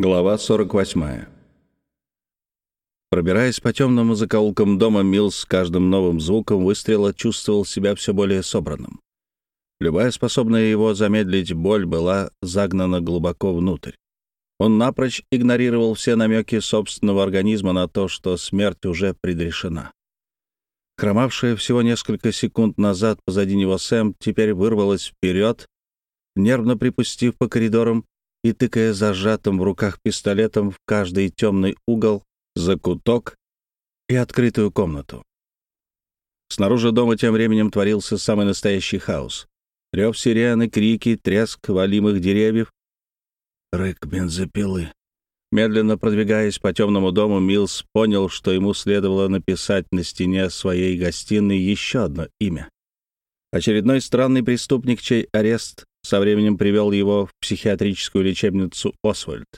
Глава 48. Пробираясь по темным закоулкам дома, Милс с каждым новым звуком выстрела чувствовал себя все более собранным. Любая способная его замедлить боль была загнана глубоко внутрь. Он напрочь игнорировал все намеки собственного организма на то, что смерть уже предрешена. Хромавшая всего несколько секунд назад позади него Сэм теперь вырвалась вперед, нервно припустив по коридорам и тыкая зажатым в руках пистолетом в каждый темный угол, закуток и открытую комнату. Снаружи дома тем временем творился самый настоящий хаос. Рев сирены, крики, треск валимых деревьев, рык бензопилы. Медленно продвигаясь по темному дому, Милс понял, что ему следовало написать на стене своей гостиной еще одно имя. Очередной странный преступник, чей арест со временем привел его в психиатрическую лечебницу Освальд.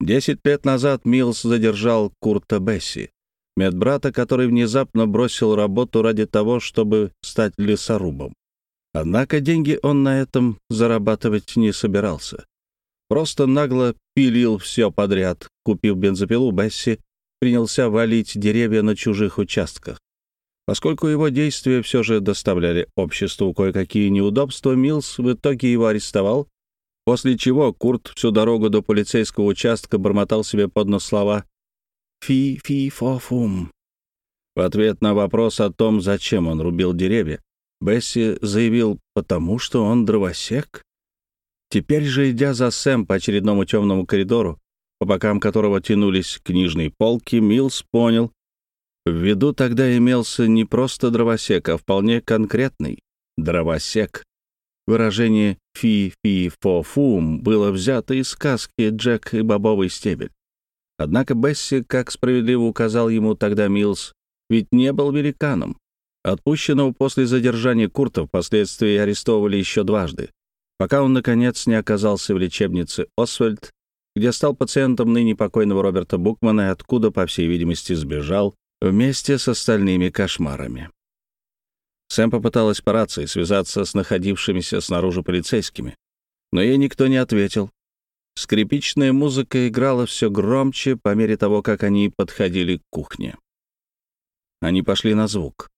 Десять лет назад Милс задержал Курта Бесси, медбрата, который внезапно бросил работу ради того, чтобы стать лесорубом. Однако деньги он на этом зарабатывать не собирался. Просто нагло пилил все подряд. Купив бензопилу, Бесси принялся валить деревья на чужих участках. Поскольку его действия все же доставляли обществу кое-какие неудобства, Милс в итоге его арестовал, после чего Курт всю дорогу до полицейского участка бормотал себе под нос слова «фи-фи-фо-фум». В ответ на вопрос о том, зачем он рубил деревья, Бесси заявил «потому что он дровосек». Теперь же, идя за Сэм по очередному темному коридору, по бокам которого тянулись книжные полки, Милс понял, в виду тогда имелся не просто дровосек, а вполне конкретный дровосек. Выражение «фи-фи-фо-фум» было взято из сказки «Джек и бобовый стебель». Однако Бесси, как справедливо указал ему тогда Милс, ведь не был великаном. Отпущенного после задержания Курта впоследствии арестовывали еще дважды, пока он, наконец, не оказался в лечебнице Освальд, где стал пациентом ныне покойного Роберта Букмана и откуда, по всей видимости, сбежал вместе с остальными кошмарами. Сэм попыталась по рации связаться с находившимися снаружи полицейскими, но ей никто не ответил. Скрипичная музыка играла все громче по мере того, как они подходили к кухне. Они пошли на звук.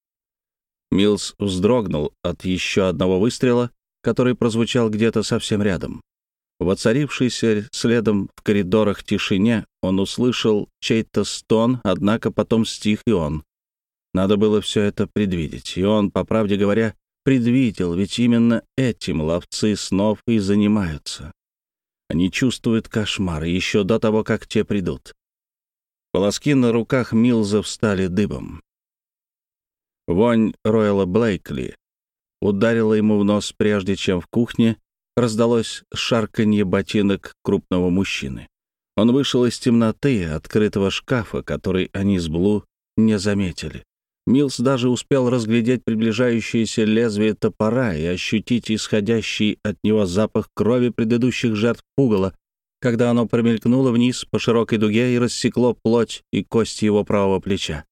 Милс вздрогнул от еще одного выстрела, который прозвучал где-то совсем рядом. В воцарившейся следом в коридорах тишине он услышал чей-то стон, однако потом стих и он. Надо было все это предвидеть, и он, по правде говоря, предвидел, ведь именно этим ловцы снов и занимаются. Они чувствуют кошмары еще до того, как те придут. Волоски на руках Милза встали дыбом. Вонь Ройла Блейкли ударила ему в нос, прежде чем в кухне раздалось шарканье ботинок крупного мужчины. Он вышел из темноты открытого шкафа, который они с Блу не заметили. Милс даже успел разглядеть приближающееся лезвие топора и ощутить исходящий от него запах крови предыдущих жертв пугала, когда оно промелькнуло вниз по широкой дуге и рассекло плоть и кости его правого плеча,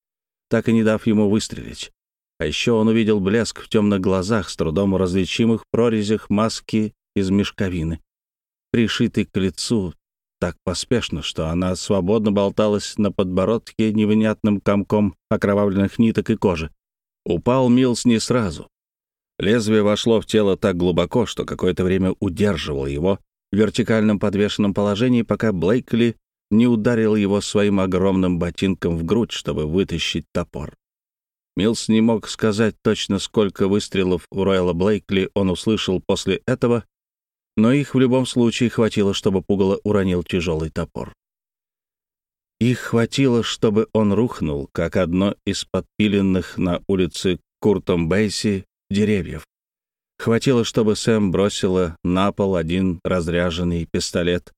так и не дав ему выстрелить. А еще он увидел блеск в темных глазах, с трудом различимых прорезях маски из мешковины, пришитый к лицу так поспешно, что она свободно болталась на подбородке невнятным комком окровавленных ниток и кожи. Упал Милс не сразу. Лезвие вошло в тело так глубоко, что какое-то время удерживало его в вертикальном подвешенном положении, пока Блейкли не ударил его своим огромным ботинком в грудь, чтобы вытащить топор. Милс не мог сказать точно, сколько выстрелов у Ройла Блейкли он услышал после этого, но их в любом случае хватило, чтобы пугало уронил тяжелый топор. Их хватило, чтобы он рухнул, как одно из подпиленных на улице Куртом Бейси деревьев. Хватило, чтобы Сэм бросила на пол один разряженный пистолет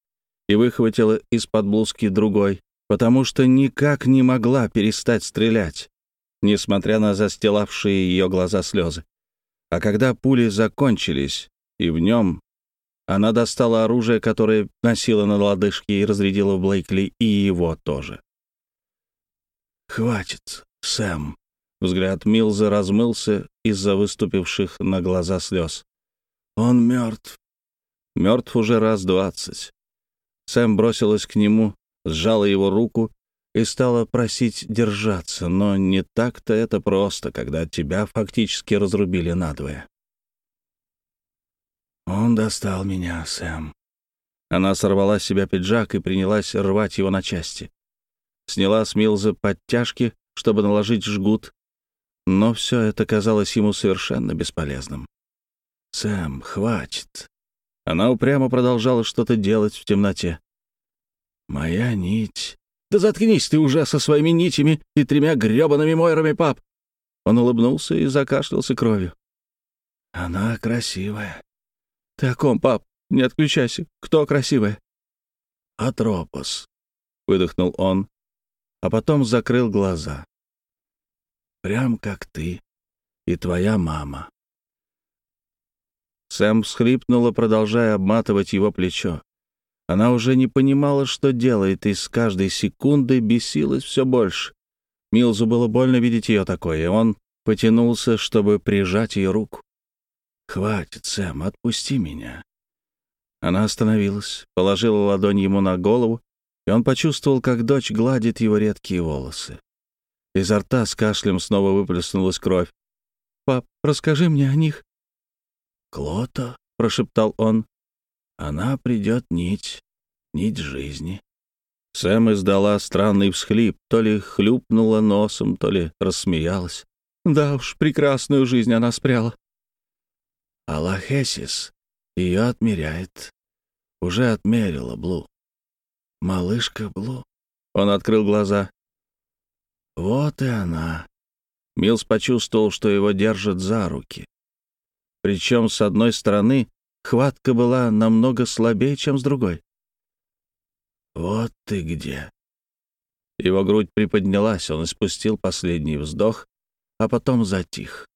и выхватила из-под блузки другой, потому что никак не могла перестать стрелять, несмотря на застилавшие ее глаза слезы. А когда пули закончились, и в нем она достала оружие, которое носила на лодыжке, и разрядила в Блейкли и его тоже. «Хватит, Сэм!» Взгляд Милза размылся из-за выступивших на глаза слез. «Он мертв. Мертв уже раз двадцать. Сэм бросилась к нему, сжала его руку и стала просить держаться, но не так-то это просто, когда тебя фактически разрубили надвое. «Он достал меня, Сэм». Она сорвала с себя пиджак и принялась рвать его на части. Сняла с Милза подтяжки, чтобы наложить жгут, но все это казалось ему совершенно бесполезным. «Сэм, хватит». Она упрямо продолжала что-то делать в темноте. «Моя нить...» «Да заткнись ты уже со своими нитями и тремя грёбаными мойрами, пап!» Он улыбнулся и закашлялся кровью. «Она красивая». «Ты о ком, пап? Не отключайся. Кто красивая?» «Атропос», — выдохнул он, а потом закрыл глаза. «Прям как ты и твоя мама». Сэм всхлипнула, продолжая обматывать его плечо. Она уже не понимала, что делает, и с каждой секундой бесилась все больше. Милзу было больно видеть ее такой, и он потянулся, чтобы прижать ее руку. «Хватит, Сэм, отпусти меня». Она остановилась, положила ладонь ему на голову, и он почувствовал, как дочь гладит его редкие волосы. Изо рта с кашлем снова выплеснулась кровь. «Пап, расскажи мне о них». «Клото», — прошептал он, она придет нить, нить жизни. Сэм издала странный всхлип, то ли хлюпнула носом, то ли рассмеялась. Да уж, прекрасную жизнь она спряла. Аллахесис ее отмеряет. Уже отмерила Блу. Малышка Блу. Он открыл глаза. Вот и она. Милс почувствовал, что его держат за руки. Причем с одной стороны Хватка была намного слабее, чем с другой. «Вот ты где!» Его грудь приподнялась, он испустил последний вздох, а потом затих.